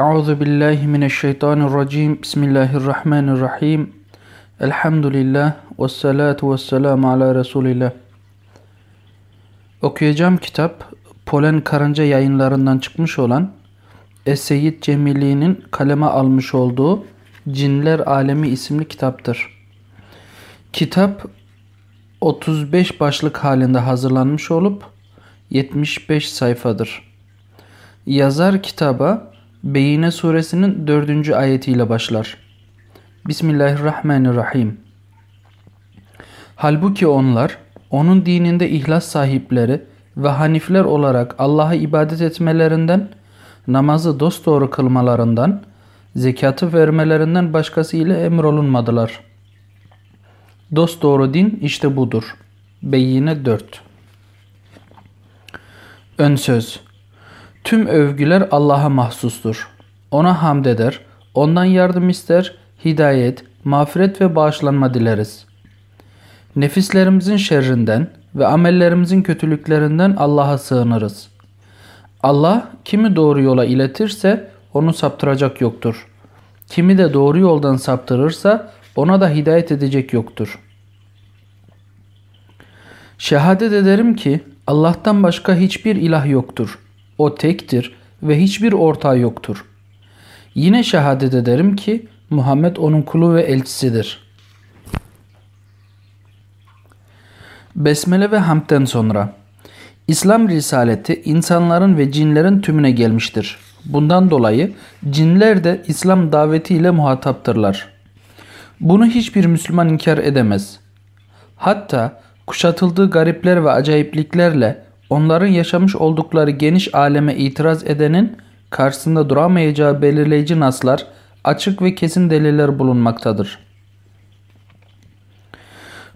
Euzu billahi mineşşeytanirracim. Bismillahirrahmanirrahim. Elhamdülillah ve salatu ve selamu ala Resulillah. Okuyacağım kitap Polen Karınca yayınlarından çıkmış olan Es-Seyyid Cemili'nin kaleme almış olduğu Cinler Alemi isimli kitaptır. Kitap 35 başlık halinde hazırlanmış olup 75 sayfadır. Yazar kitaba Beyine suresinin 4. ayetiyle başlar. Bismillahirrahmanirrahim. Halbuki onlar onun dininde ihlas sahipleri ve hanifler olarak Allah'a ibadet etmelerinden, namazı dosdoğru kılmalarından, zekatı vermelerinden başkası ile emrolunmadılar. Dosdoğru din işte budur. Beyyine 4 Ön söz Tüm övgüler Allah'a mahsustur. Ona hamd eder, ondan yardım ister, hidayet, mağfiret ve bağışlanma dileriz. Nefislerimizin şerrinden ve amellerimizin kötülüklerinden Allah'a sığınırız. Allah kimi doğru yola iletirse onu saptıracak yoktur. Kimi de doğru yoldan saptırırsa ona da hidayet edecek yoktur. Şehadet ederim ki Allah'tan başka hiçbir ilah yoktur. O tektir ve hiçbir ortağı yoktur. Yine şehadet ederim ki Muhammed onun kulu ve elçisidir. Besmele ve hamdten sonra İslam risaleti insanların ve cinlerin tümüne gelmiştir. Bundan dolayı cinler de İslam davetiyle muhataptırlar. Bunu hiçbir Müslüman inkar edemez. Hatta kuşatıldığı garipler ve acayipliklerle onların yaşamış oldukları geniş aleme itiraz edenin karşısında duramayacağı belirleyici naslar, açık ve kesin deliller bulunmaktadır.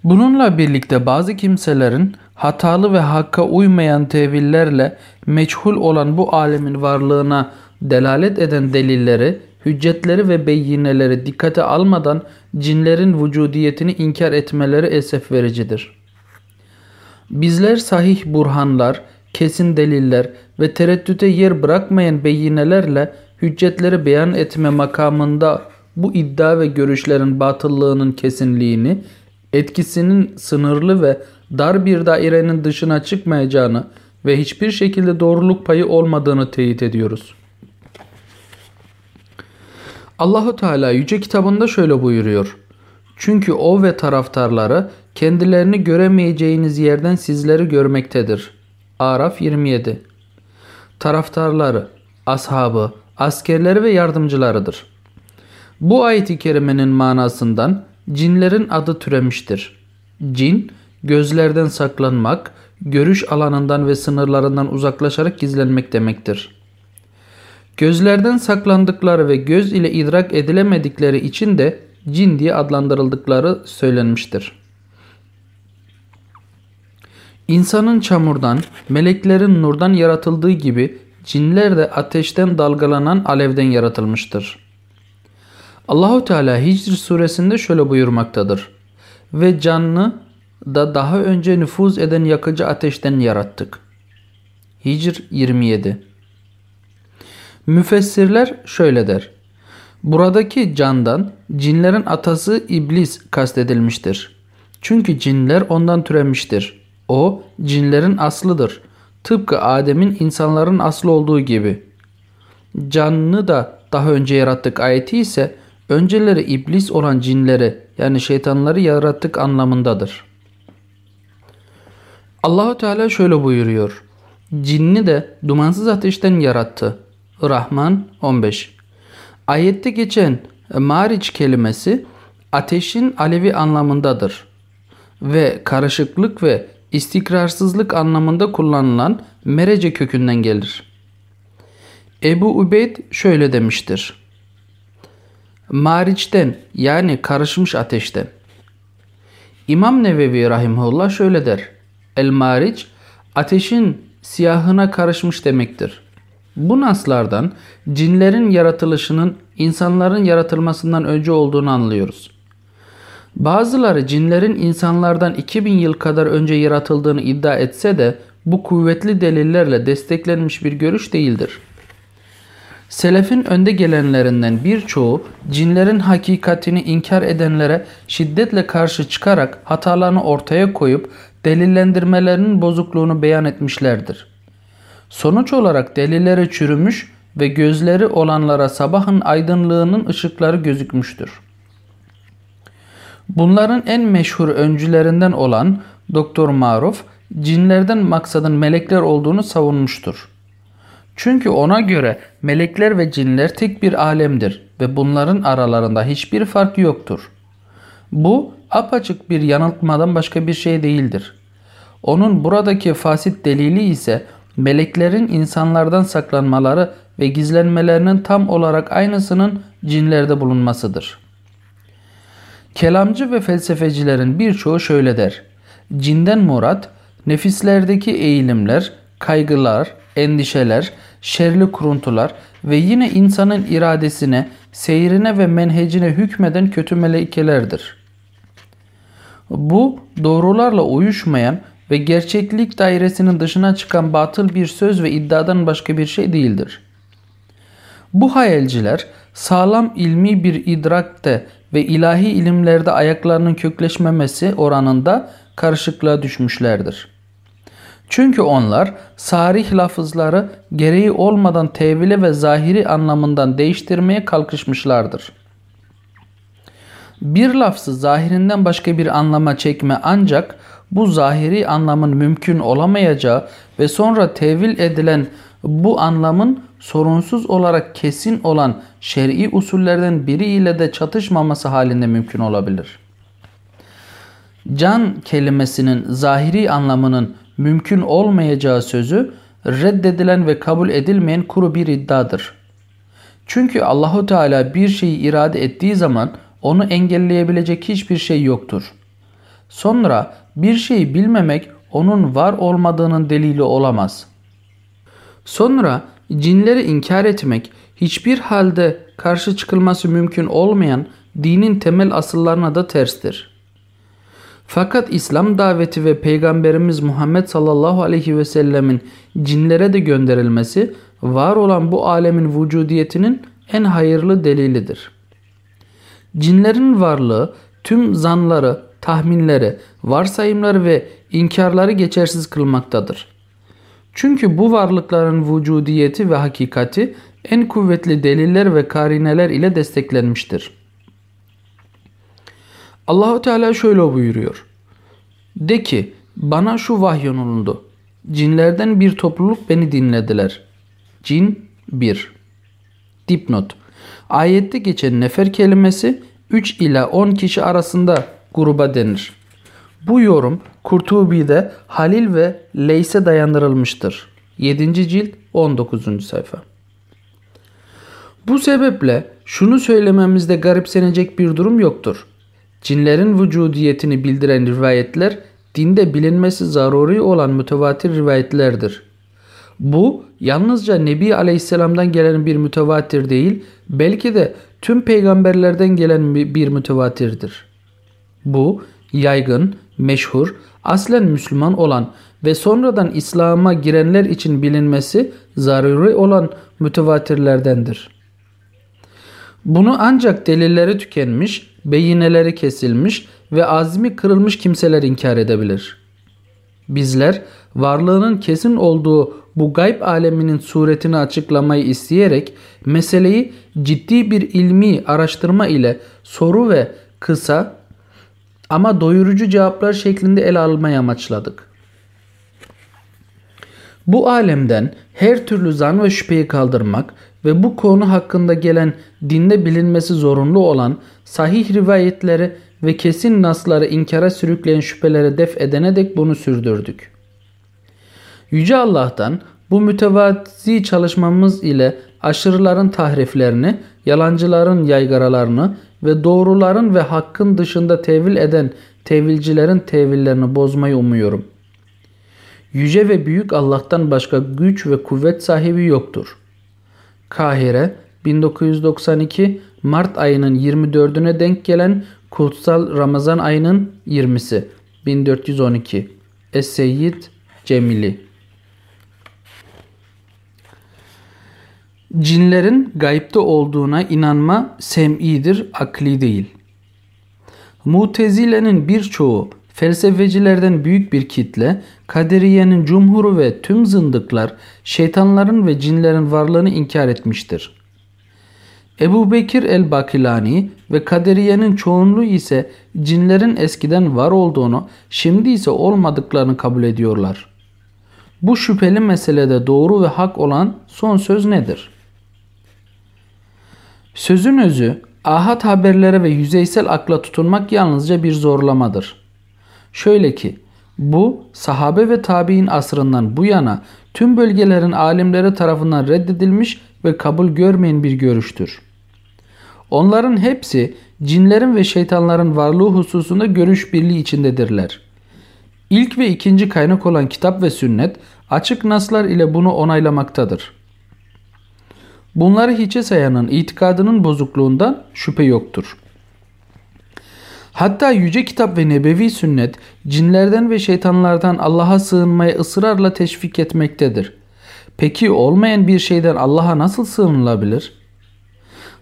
Bununla birlikte bazı kimselerin hatalı ve hakka uymayan tevillerle meçhul olan bu alemin varlığına delalet eden delilleri, hüccetleri ve beyineleri dikkate almadan cinlerin vücudiyetini inkar etmeleri esef vericidir. Bizler sahih burhanlar, kesin deliller ve tereddüte yer bırakmayan beyinelerle hüccetleri beyan etme makamında bu iddia ve görüşlerin batıllığının kesinliğini, etkisinin sınırlı ve dar bir dairenin dışına çıkmayacağını ve hiçbir şekilde doğruluk payı olmadığını teyit ediyoruz. Allahu Teala yüce kitabında şöyle buyuruyor. Çünkü o ve taraftarları kendilerini göremeyeceğiniz yerden sizleri görmektedir. Araf 27 Taraftarları, ashabı, askerleri ve yardımcılarıdır. Bu ayet-i kerimenin manasından cinlerin adı türemiştir. Cin, gözlerden saklanmak, görüş alanından ve sınırlarından uzaklaşarak gizlenmek demektir. Gözlerden saklandıkları ve göz ile idrak edilemedikleri için de cin diye adlandırıldıkları söylenmiştir. İnsanın çamurdan, meleklerin nurdan yaratıldığı gibi cinler de ateşten dalgalanan alevden yaratılmıştır. Allahu Teala Hicr suresinde şöyle buyurmaktadır. Ve canlı da daha önce nüfuz eden yakıcı ateşten yarattık. Hicr 27 Müfessirler şöyle der. Buradaki candan cinlerin atası iblis kastedilmiştir. Çünkü cinler ondan türemiştir. O cinlerin aslıdır. Tıpkı Adem'in insanların aslı olduğu gibi. Canını da daha önce yarattık ayeti ise önceleri iblis olan cinleri yani şeytanları yarattık anlamındadır. Allahu Teala şöyle buyuruyor. Cinni de dumansız ateşten yarattı. Rahman 15 Ayette geçen mariç kelimesi ateşin alevi anlamındadır ve karışıklık ve istikrarsızlık anlamında kullanılan merece kökünden gelir. Ebu Ubeyd şöyle demiştir. Mariçten yani karışmış ateşten. İmam Nevevi Rahimullah şöyle der. El mariç ateşin siyahına karışmış demektir. Bu naslardan cinlerin yaratılışının insanların yaratılmasından önce olduğunu anlıyoruz. Bazıları cinlerin insanlardan 2000 yıl kadar önce yaratıldığını iddia etse de bu kuvvetli delillerle desteklenmiş bir görüş değildir. Selefin önde gelenlerinden birçoğu cinlerin hakikatini inkar edenlere şiddetle karşı çıkarak hatalarını ortaya koyup delillendirmelerinin bozukluğunu beyan etmişlerdir. Sonuç olarak delilleri çürümüş ve gözleri olanlara sabahın aydınlığının ışıkları gözükmüştür. Bunların en meşhur öncülerinden olan Doktor Maruf, cinlerden maksadın melekler olduğunu savunmuştur. Çünkü ona göre melekler ve cinler tek bir alemdir ve bunların aralarında hiçbir fark yoktur. Bu apaçık bir yanıltmadan başka bir şey değildir. Onun buradaki fasit delili ise meleklerin insanlardan saklanmaları ve gizlenmelerinin tam olarak aynısının cinlerde bulunmasıdır. Kelamcı ve felsefecilerin birçoğu şöyle der. Cinden murat, nefislerdeki eğilimler, kaygılar, endişeler, şerli kuruntular ve yine insanın iradesine, seyrine ve menhecine hükmeden kötü melekelerdir. Bu doğrularla uyuşmayan ve gerçeklik dairesinin dışına çıkan batıl bir söz ve iddiadan başka bir şey değildir. Bu hayalciler sağlam ilmi bir idrakte ve ilahi ilimlerde ayaklarının kökleşmemesi oranında karışıklığa düşmüşlerdir. Çünkü onlar sarih lafızları gereği olmadan tevile ve zahiri anlamından değiştirmeye kalkışmışlardır. Bir lafzı zahirinden başka bir anlama çekme ancak bu zahiri anlamın mümkün olamayacağı ve sonra tevil edilen bu anlamın sorunsuz olarak kesin olan şer'i usullerden biri ile de çatışmaması halinde mümkün olabilir. Can kelimesinin zahiri anlamının mümkün olmayacağı sözü reddedilen ve kabul edilmeyen kuru bir iddiadır. Çünkü Allahu Teala bir şeyi irade ettiği zaman onu engelleyebilecek hiçbir şey yoktur. Sonra bir şeyi bilmemek onun var olmadığının delili olamaz. Sonra cinleri inkar etmek hiçbir halde karşı çıkılması mümkün olmayan dinin temel asıllarına da terstir. Fakat İslam daveti ve Peygamberimiz Muhammed sallallahu aleyhi ve sellemin cinlere de gönderilmesi var olan bu alemin vücudiyetinin en hayırlı delilidir. Cinlerin varlığı tüm zanları, tahminleri, varsayımları ve inkarları geçersiz kılmaktadır. Çünkü bu varlıkların vücudiyeti ve hakikati en kuvvetli deliller ve karineler ile desteklenmiştir. Allahu Teala şöyle buyuruyor. De ki bana şu vahyolundu. Cinlerden bir topluluk beni dinlediler. Cin 1 Dipnot Ayette geçen nefer kelimesi 3 ila 10 kişi arasında gruba denir. Bu yorum Kurtubi'de Halil ve Leys'e dayandırılmıştır. 7. cilt 19. sayfa. Bu sebeple şunu söylememizde garipsenecek bir durum yoktur. Cinlerin vücudiyetini bildiren rivayetler dinde bilinmesi zaruri olan mütevatir rivayetlerdir. Bu yalnızca Nebi Aleyhisselam'dan gelen bir mütevatir değil, belki de tüm peygamberlerden gelen bir mütevatirdir. Bu yaygın, meşhur, aslen Müslüman olan ve sonradan İslam'a girenler için bilinmesi zaruri olan mütevatirlerdendir. Bunu ancak delilleri tükenmiş, beyineleri kesilmiş ve azmi kırılmış kimseler inkar edebilir. Bizler varlığının kesin olduğu bu gayb aleminin suretini açıklamayı isteyerek meseleyi ciddi bir ilmi araştırma ile soru ve kısa ama doyurucu cevaplar şeklinde ele almayı amaçladık. Bu alemden her türlü zan ve şüpheyi kaldırmak ve bu konu hakkında gelen dinde bilinmesi zorunlu olan sahih rivayetleri ve kesin nasları inkara sürükleyen şüphelere def edene dek bunu sürdürdük. Yüce Allah'tan bu mütevazi çalışmamız ile aşırıların tahriflerini, yalancıların yaygaralarını ve doğruların ve hakkın dışında tevil eden tevilcilerin tevillerini bozmayı umuyorum. Yüce ve büyük Allah'tan başka güç ve kuvvet sahibi yoktur. Kahire 1992 Mart ayının 24'üne denk gelen Kutsal Ramazan ayının 20'si 1412 Es-Seyyid Cemili Cinlerin gayipte olduğuna inanma sem'idir, akli değil. Mutezile'nin birçoğu felsefecilerden büyük bir kitle, kaderiyenin cumhuru ve tüm zındıklar şeytanların ve cinlerin varlığını inkar etmiştir. Ebu Bekir el-Bakilani ve kaderiyenin çoğunluğu ise cinlerin eskiden var olduğunu, şimdi ise olmadıklarını kabul ediyorlar. Bu şüpheli meselede doğru ve hak olan son söz nedir? Sözün özü, ahad haberlere ve yüzeysel akla tutunmak yalnızca bir zorlamadır. Şöyle ki, bu sahabe ve tabi'in asrından bu yana tüm bölgelerin alimleri tarafından reddedilmiş ve kabul görmeyen bir görüştür. Onların hepsi cinlerin ve şeytanların varlığı hususunda görüş birliği içindedirler. İlk ve ikinci kaynak olan kitap ve sünnet açık naslar ile bunu onaylamaktadır. Bunları hiçe sayanın itikadının bozukluğundan şüphe yoktur. Hatta yüce kitap ve nebevi sünnet cinlerden ve şeytanlardan Allah'a sığınmaya ısrarla teşvik etmektedir. Peki olmayan bir şeyden Allah'a nasıl sığınılabilir?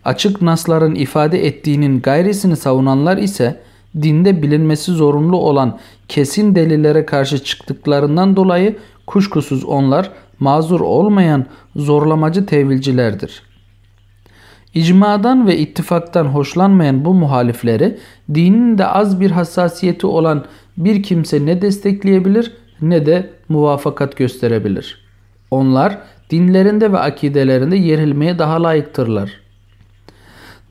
Açık nasların ifade ettiğinin gayrisini savunanlar ise dinde bilinmesi zorunlu olan kesin delillere karşı çıktıklarından dolayı kuşkusuz onlar mazur olmayan zorlamacı tevilcilerdir. İcmadan ve ittifaktan hoşlanmayan bu muhalifleri dinin de az bir hassasiyeti olan bir kimse ne destekleyebilir ne de muvafakat gösterebilir. Onlar dinlerinde ve akidelerinde yerilmeye daha layıktırlar.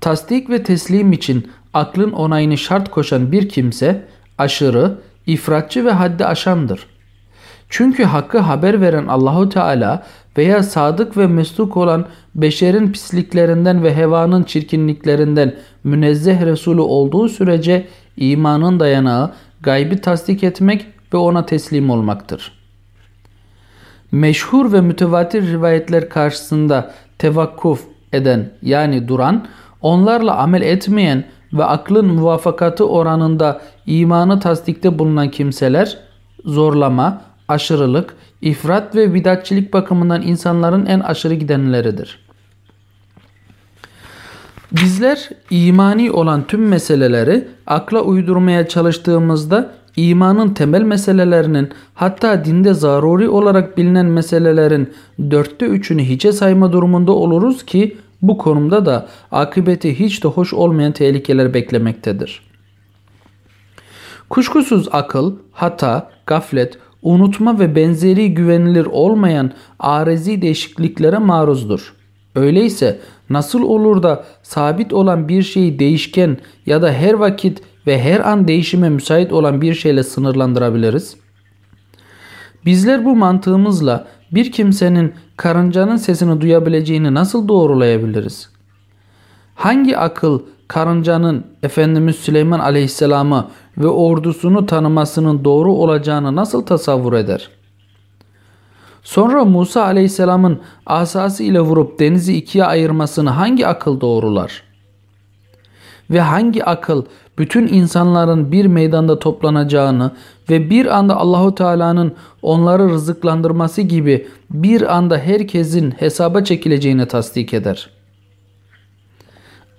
Tasdik ve teslim için aklın onayını şart koşan bir kimse aşırı, ifratçı ve haddi aşandır. Çünkü hakkı haber veren Allahu Teala veya sadık ve mesluk olan beşerin pisliklerinden ve hevanın çirkinliklerinden münezzeh Resulü olduğu sürece imanın dayanağı gaybi tasdik etmek ve ona teslim olmaktır. Meşhur ve mütevatir rivayetler karşısında tevakkuf eden yani duran, onlarla amel etmeyen ve aklın muvafakatı oranında imanı tasdikte bulunan kimseler zorlama, aşırılık, ifrat ve bidatçilik bakımından insanların en aşırı gidenleridir. Bizler imani olan tüm meseleleri akla uydurmaya çalıştığımızda imanın temel meselelerinin hatta dinde zaruri olarak bilinen meselelerin dörtte üçünü hiçe sayma durumunda oluruz ki bu konumda da akıbeti hiç de hoş olmayan tehlikeler beklemektedir. Kuşkusuz akıl, hata, gaflet, unutma ve benzeri güvenilir olmayan arezi değişikliklere maruzdur. Öyleyse nasıl olur da sabit olan bir şeyi değişken ya da her vakit ve her an değişime müsait olan bir şeyle sınırlandırabiliriz? Bizler bu mantığımızla bir kimsenin karıncanın sesini duyabileceğini nasıl doğrulayabiliriz? Hangi akıl karıncanın Efendimiz Süleyman Aleyhisselam'ı ve ordusunu tanımasının doğru olacağını nasıl tasavvur eder? Sonra Musa Aleyhisselam'ın asası ile vurup denizi ikiye ayırmasını hangi akıl doğrular? Ve hangi akıl bütün insanların bir meydanda toplanacağını ve bir anda Allahu Teala'nın onları rızıklandırması gibi bir anda herkesin hesaba çekileceğini tasdik eder.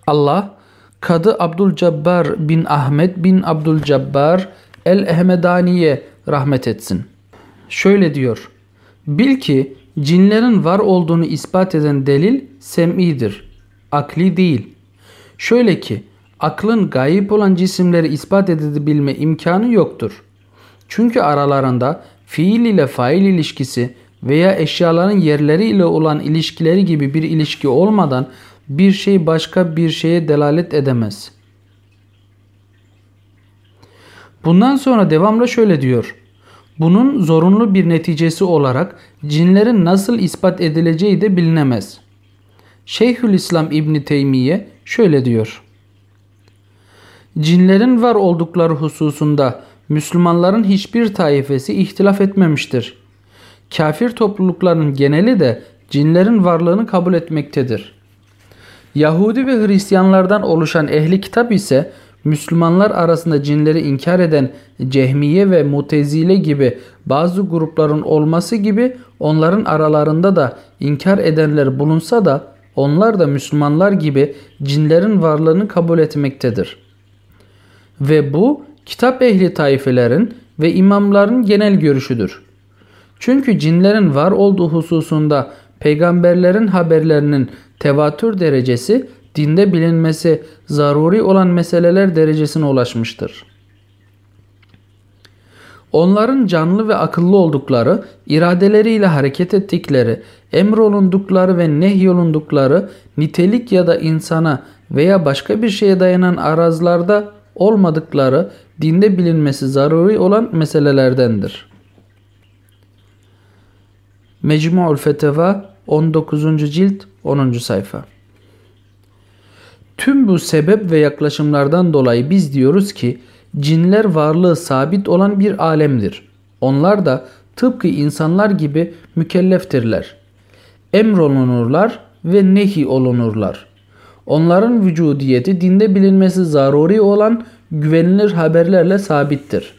Allah Kadı Abdülcabbar bin Ahmet bin Abdülcabbar el-Ehmedani'ye rahmet etsin. Şöyle diyor. Bil ki cinlerin var olduğunu ispat eden delil sem'idir. Akli değil. Şöyle ki aklın gayip olan cisimleri ispat edebilme imkanı yoktur. Çünkü aralarında fiil ile fail ilişkisi veya eşyaların yerleri ile olan ilişkileri gibi bir ilişki olmadan bir şey başka bir şeye delalet edemez. Bundan sonra devamla şöyle diyor. Bunun zorunlu bir neticesi olarak cinlerin nasıl ispat edileceği de bilinemez. Şeyhülislam İbni Teymiye şöyle diyor. Cinlerin var oldukları hususunda Müslümanların hiçbir taifesi ihtilaf etmemiştir. Kafir toplulukların geneli de cinlerin varlığını kabul etmektedir. Yahudi ve Hristiyanlardan oluşan ehli kitap ise Müslümanlar arasında cinleri inkar eden Cehmiye ve Mutezile gibi bazı grupların olması gibi onların aralarında da inkar edenler bulunsa da onlar da Müslümanlar gibi cinlerin varlığını kabul etmektedir. Ve bu kitap ehli taifelerin ve imamların genel görüşüdür. Çünkü cinlerin var olduğu hususunda peygamberlerin haberlerinin tevatür derecesi dinde bilinmesi zaruri olan meseleler derecesine ulaşmıştır. Onların canlı ve akıllı oldukları, iradeleriyle hareket ettikleri, emrolundukları ve nehyolundukları nitelik ya da insana veya başka bir şeye dayanan arazlarda olmadıkları dinde bilinmesi zaruri olan meselelerdendir. Mecmu'ul Feteva 19. cilt 10. sayfa Tüm bu sebep ve yaklaşımlardan dolayı biz diyoruz ki cinler varlığı sabit olan bir alemdir. Onlar da tıpkı insanlar gibi mükelleftirler. Emrolunurlar ve nehi olunurlar. Onların vücudiyeti dinde bilinmesi zaruri olan güvenilir haberlerle sabittir.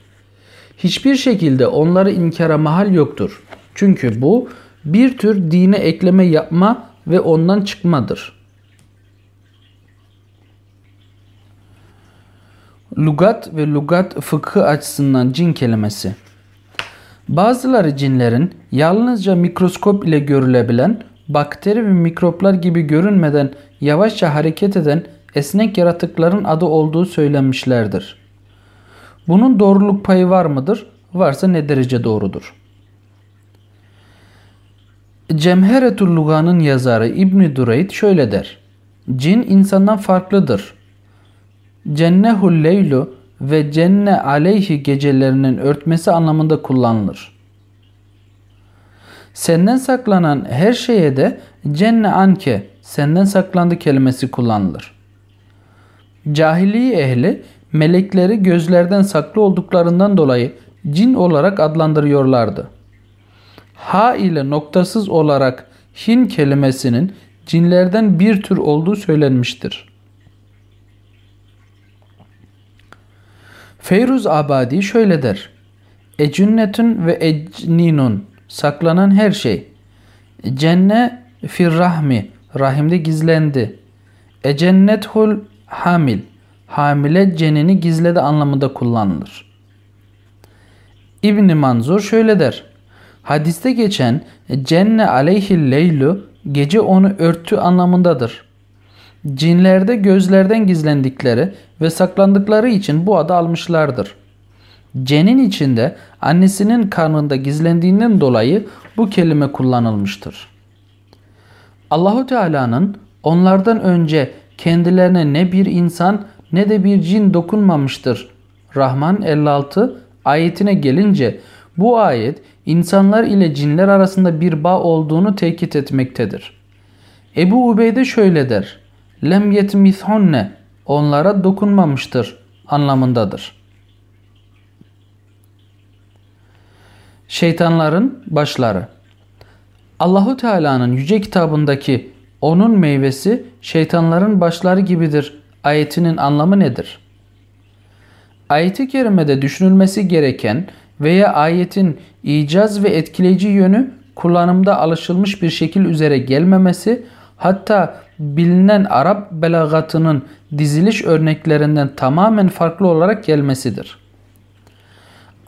Hiçbir şekilde onları inkara mahal yoktur. Çünkü bu bir tür dine ekleme yapma ve ondan çıkmadır.'' Lugat ve lugat fıkhı açısından cin kelimesi. Bazıları cinlerin yalnızca mikroskop ile görülebilen bakteri ve mikroplar gibi görünmeden yavaşça hareket eden esnek yaratıkların adı olduğu söylenmişlerdir. Bunun doğruluk payı var mıdır? Varsa ne derece doğrudur? Cemheretul Luga'nın yazarı İbn Dureyd şöyle der. Cin insandan farklıdır. Cennehul leylu ve cenne aleyhi gecelerinin örtmesi anlamında kullanılır. Senden saklanan her şeye de cenne anke senden saklandı kelimesi kullanılır. Cahiliye ehli melekleri gözlerden saklı olduklarından dolayı cin olarak adlandırıyorlardı. Ha ile noktasız olarak hin kelimesinin cinlerden bir tür olduğu söylenmiştir. Feyruz Abadi şöyle der. Ecünnetün ve ecninun saklanan her şey. Cenne fir rahmi rahimde gizlendi. Ecennethul hamil hamile cenini gizledi anlamında kullanılır. İbn Manzur şöyle der. Hadiste geçen cenne aleyhil leylu gece onu örtü anlamındadır. Cinlerde gözlerden gizlendikleri ve saklandıkları için bu adı almışlardır. Cenin içinde annesinin karnında gizlendiğinden dolayı bu kelime kullanılmıştır. Allahu Teala'nın onlardan önce kendilerine ne bir insan ne de bir cin dokunmamıştır. Rahman 56 ayetine gelince bu ayet insanlar ile cinler arasında bir bağ olduğunu tekit etmektedir. Ebu Ubeyde şöyle der lem yetmithunne onlara dokunmamıştır anlamındadır. Şeytanların başları Allahu Teala'nın yüce kitabındaki onun meyvesi şeytanların başları gibidir ayetinin anlamı nedir? Ayeti kerimede düşünülmesi gereken veya ayetin icaz ve etkileyici yönü kullanımda alışılmış bir şekil üzere gelmemesi hatta bilinen Arap belagatının diziliş örneklerinden tamamen farklı olarak gelmesidir.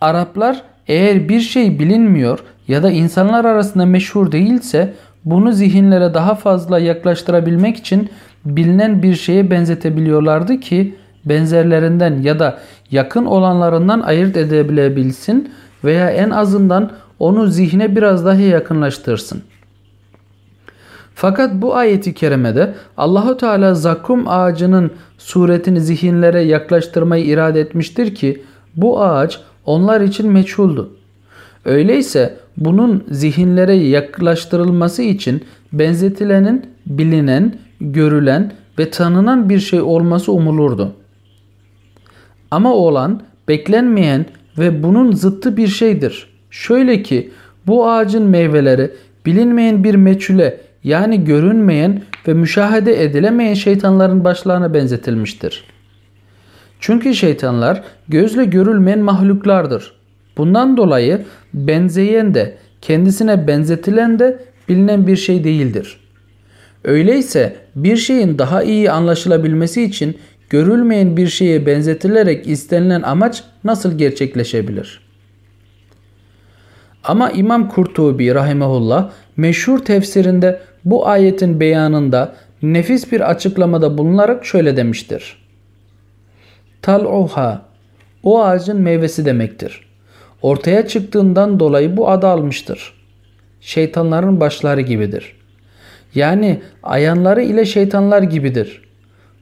Araplar eğer bir şey bilinmiyor ya da insanlar arasında meşhur değilse bunu zihinlere daha fazla yaklaştırabilmek için bilinen bir şeye benzetebiliyorlardı ki benzerlerinden ya da yakın olanlarından ayırt edebilebilsin veya en azından onu zihne biraz daha yakınlaştırsın. Fakat bu ayeti kerimede Allahu Teala zakum ağacının suretini zihinlere yaklaştırmayı irade etmiştir ki bu ağaç onlar için meçhuldu. Öyleyse bunun zihinlere yaklaştırılması için benzetilenin bilinen, görülen ve tanınan bir şey olması umulurdu. Ama olan beklenmeyen ve bunun zıttı bir şeydir. Şöyle ki bu ağacın meyveleri bilinmeyen bir meçhule yani görünmeyen ve müşahede edilemeyen şeytanların başlarına benzetilmiştir. Çünkü şeytanlar gözle görülmeyen mahluklardır. Bundan dolayı benzeyen de kendisine benzetilen de bilinen bir şey değildir. Öyleyse bir şeyin daha iyi anlaşılabilmesi için görülmeyen bir şeye benzetilerek istenilen amaç nasıl gerçekleşebilir? Ama İmam Kurtubi rahimehullah meşhur tefsirinde bu ayetin beyanında nefis bir açıklamada bulunarak şöyle demiştir. Tal'uha o ağacın meyvesi demektir. Ortaya çıktığından dolayı bu adı almıştır. Şeytanların başları gibidir. Yani ayanları ile şeytanlar gibidir.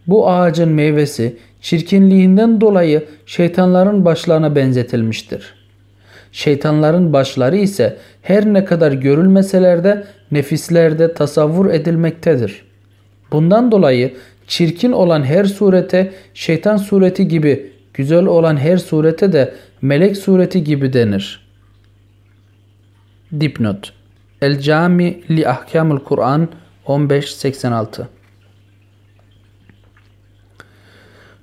Bu ağacın meyvesi çirkinliğinden dolayı şeytanların başlarına benzetilmiştir. Şeytanların başları ise her ne kadar görülmeseler de nefislerde tasavvur edilmektedir. Bundan dolayı çirkin olan her surete şeytan sureti gibi, güzel olan her surete de melek sureti gibi denir. Dipnot El Cami li Ahkamul Kur'an 1586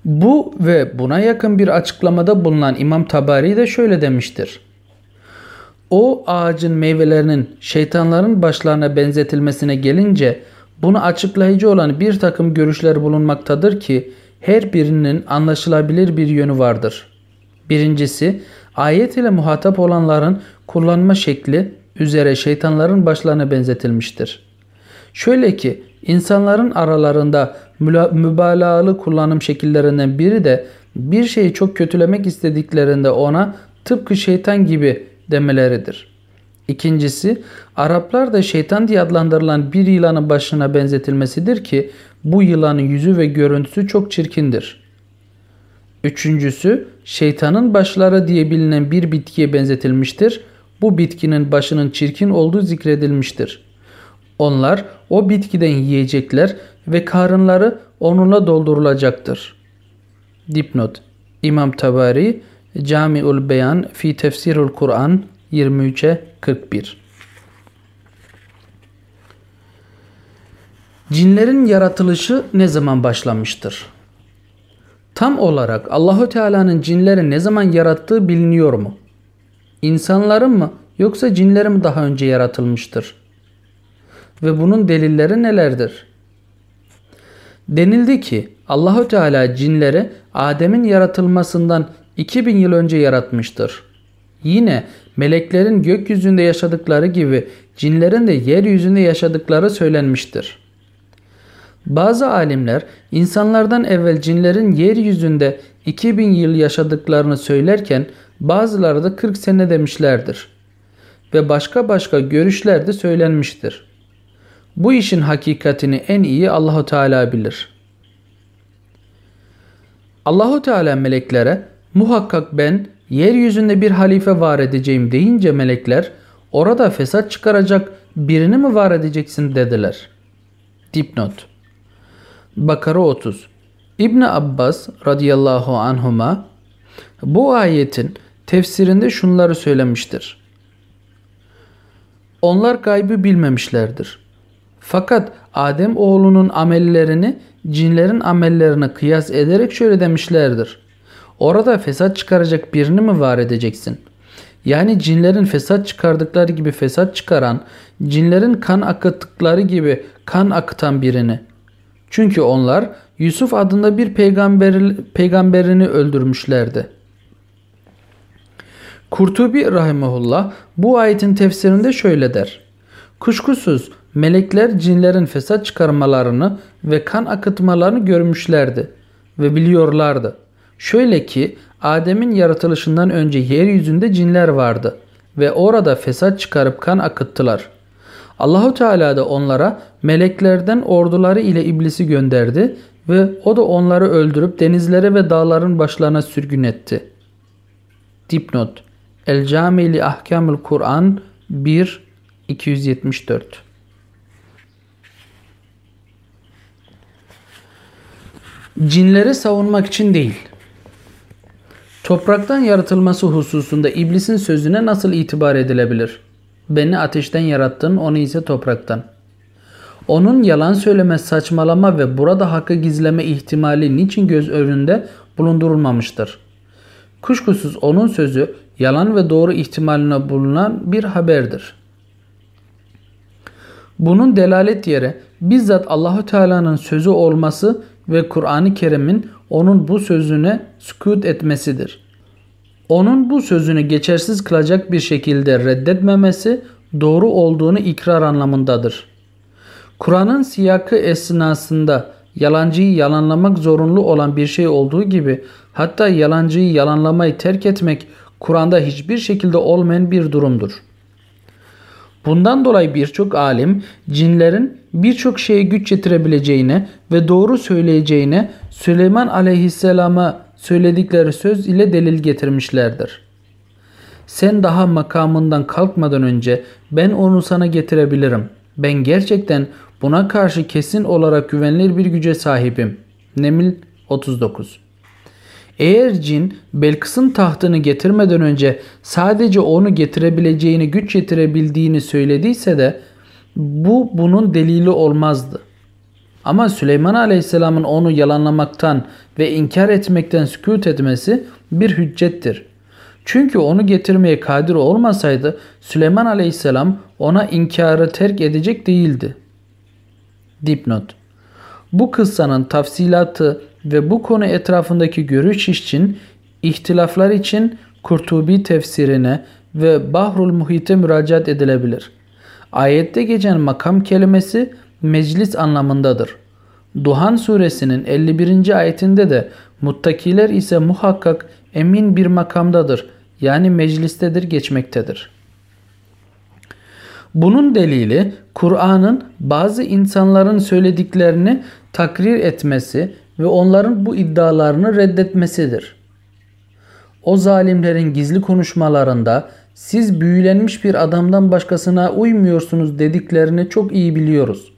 Bu ve buna yakın bir açıklamada bulunan İmam Tabari de şöyle demiştir. O ağacın meyvelerinin şeytanların başlarına benzetilmesine gelince bunu açıklayıcı olan bir takım görüşler bulunmaktadır ki her birinin anlaşılabilir bir yönü vardır. Birincisi ayet ile muhatap olanların kullanma şekli üzere şeytanların başlarına benzetilmiştir. Şöyle ki insanların aralarında mübalağalı kullanım şekillerinden biri de bir şeyi çok kötülemek istediklerinde ona tıpkı şeytan gibi demeleridir. İkincisi Araplar da şeytan diye adlandırılan bir yılanın başına benzetilmesidir ki bu yılanın yüzü ve görüntüsü çok çirkindir. Üçüncüsü şeytanın başları diye bilinen bir bitkiye benzetilmiştir. Bu bitkinin başının çirkin olduğu zikredilmiştir. Onlar o bitkiden yiyecekler ve karınları onunla doldurulacaktır. Dipnot İmam Tabari Camiul Beyan fi Tefsirul Kur'an 23'e 41 Cinlerin yaratılışı ne zaman başlamıştır? Tam olarak Allahu Teala'nın cinleri ne zaman yarattığı biliniyor mu? İnsanların mı yoksa cinlerin mi daha önce yaratılmıştır? Ve bunun delilleri nelerdir? Denildi ki Allahu Teala cinleri Adem'in yaratılmasından 2000 yıl önce yaratmıştır. Yine meleklerin gökyüzünde yaşadıkları gibi cinlerin de yeryüzünde yaşadıkları söylenmiştir. Bazı alimler insanlardan evvel cinlerin yeryüzünde 2000 yıl yaşadıklarını söylerken bazıları da 40 sene demişlerdir. Ve başka başka görüşler de söylenmiştir. Bu işin hakikatini en iyi Allahu Teala bilir. Allahu Teala meleklere muhakkak ben yeryüzünde bir halife var edeceğim deyince melekler orada fesat çıkaracak birini mi var edeceksin dediler. Dipnot Bakara 30 İbni Abbas radıyallahu anhuma bu ayetin tefsirinde şunları söylemiştir. Onlar gaybı bilmemişlerdir. Fakat Adem oğlunun amellerini cinlerin amellerine kıyas ederek şöyle demişlerdir. Orada fesat çıkaracak birini mi var edeceksin? Yani cinlerin fesat çıkardıkları gibi fesat çıkaran, cinlerin kan akıttıkları gibi kan akıtan birini. Çünkü onlar Yusuf adında bir peygamber, peygamberini öldürmüşlerdi. Kurtubi rahimahullah bu ayetin tefsirinde şöyle der. Kuşkusuz melekler cinlerin fesat çıkarmalarını ve kan akıtmalarını görmüşlerdi ve biliyorlardı. Şöyle ki Adem'in yaratılışından önce yeryüzünde cinler vardı ve orada fesat çıkarıp kan akıttılar. Allahu Teala da onlara meleklerden orduları ile iblisi gönderdi ve o da onları öldürüp denizlere ve dağların başlarına sürgün etti. Dipnot El Camili Ahkamul Kur'an 1 274 Cinleri savunmak için değil. Topraktan yaratılması hususunda iblisin sözüne nasıl itibar edilebilir? Beni ateşten yarattın, onu ise topraktan. Onun yalan söyleme, saçmalama ve burada hakkı gizleme ihtimali niçin göz önünde bulundurulmamıştır? Kuşkusuz onun sözü yalan ve doğru ihtimaline bulunan bir haberdir. Bunun delalet yeri bizzat Allahu Teala'nın sözü olması ve Kur'an-ı Kerim'in onun bu sözüne sükut etmesidir. Onun bu sözünü geçersiz kılacak bir şekilde reddetmemesi doğru olduğunu ikrar anlamındadır. Kur'an'ın siyakı esnasında yalancıyı yalanlamak zorunlu olan bir şey olduğu gibi hatta yalancıyı yalanlamayı terk etmek Kur'an'da hiçbir şekilde olmayan bir durumdur. Bundan dolayı birçok alim cinlerin birçok şeye güç yetirebileceğine ve doğru söyleyeceğine Süleyman aleyhisselama söyledikleri söz ile delil getirmişlerdir. Sen daha makamından kalkmadan önce ben onu sana getirebilirim. Ben gerçekten buna karşı kesin olarak güvenilir bir güce sahibim. Nemil 39 eğer cin Belkıs'ın tahtını getirmeden önce sadece onu getirebileceğini güç yetirebildiğini söylediyse de bu bunun delili olmazdı. Ama Süleyman Aleyhisselam'ın onu yalanlamaktan ve inkar etmekten sükut etmesi bir hüccettir. Çünkü onu getirmeye kadir olmasaydı Süleyman Aleyhisselam ona inkarı terk edecek değildi. Dipnot Bu kıssanın tafsilatı ve bu konu etrafındaki görüş için ihtilaflar için Kurtubi tefsirine ve Bahrul Muhit'e müracaat edilebilir. Ayette geçen makam kelimesi meclis anlamındadır. Duhan suresinin 51. ayetinde de muttakiler ise muhakkak emin bir makamdadır yani meclistedir geçmektedir. Bunun delili Kur'an'ın bazı insanların söylediklerini takrir etmesi ve onların bu iddialarını reddetmesidir. O zalimlerin gizli konuşmalarında siz büyülenmiş bir adamdan başkasına uymuyorsunuz dediklerini çok iyi biliyoruz.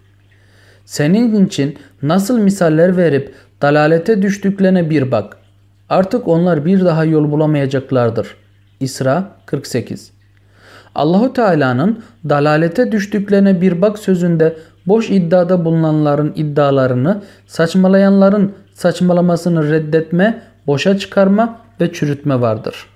Senin için nasıl misaller verip dalalete düştüklerine bir bak. Artık onlar bir daha yol bulamayacaklardır. İsra 48 Allahu Teala'nın dalalete düştüklerine bir bak sözünde boş iddiada bulunanların iddialarını, saçmalayanların saçmalamasını reddetme, boşa çıkarma ve çürütme vardır.''